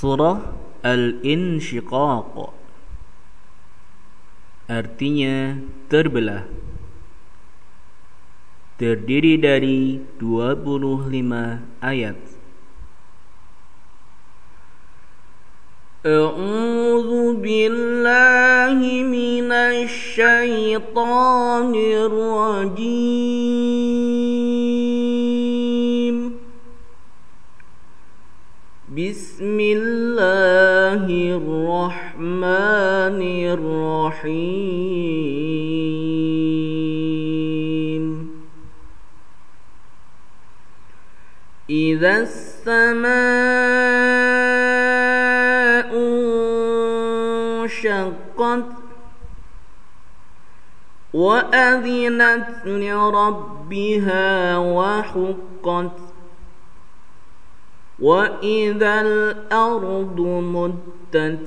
Surah Al-Insyiqaq Artinya terbelah Terdiri dari 25 ayat أعوذ بالله من الشيطان الرجيم بسم الله الرحمن الرحيم. إذا السماء انشقت وأذنت لربها وحقت وإذا الأرض مدت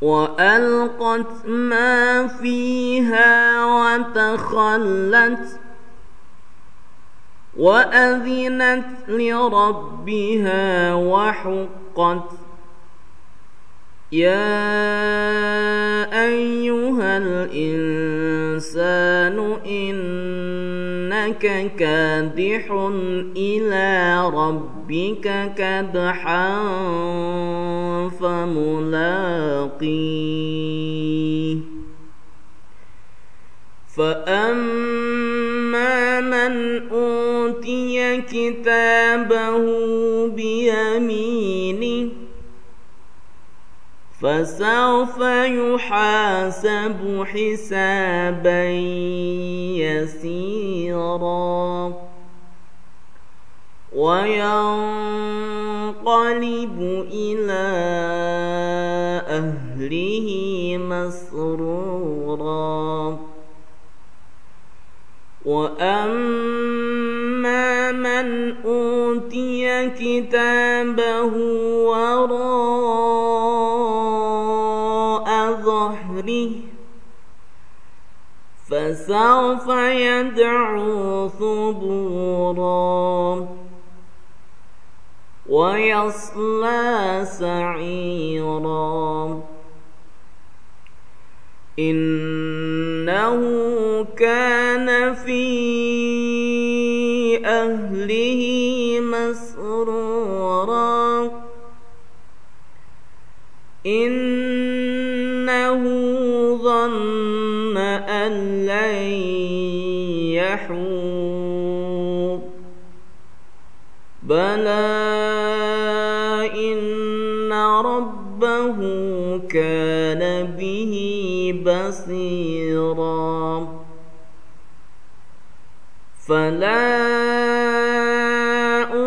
وألقت ما فيها وتخلت وأذنت لربها وحقت يا أيها الإنسان إنك كادح إلى ربك كدحا فملاقيه. فأما من أوتي كتابه بيمينه فسوف يحاسب حسابا يسيرا وينقلب إلى أهله مسرورا وأما من أوتي كتابه وراء فسوف يدعو ثبورا. ويصلى سعيرا. إنه كان في أهله مسرورا. ظن أن لن يحور. بلى إن ربه كان به بصيرا. فلا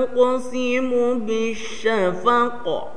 أقسم بالشفق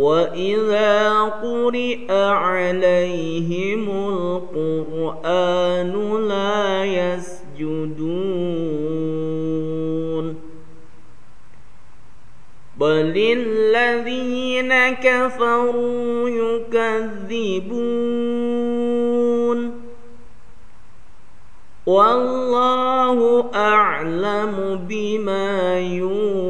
وإذا قرئ عليهم القرآن لا يسجدون بل الذين كفروا يكذبون والله أعلم بما يوعون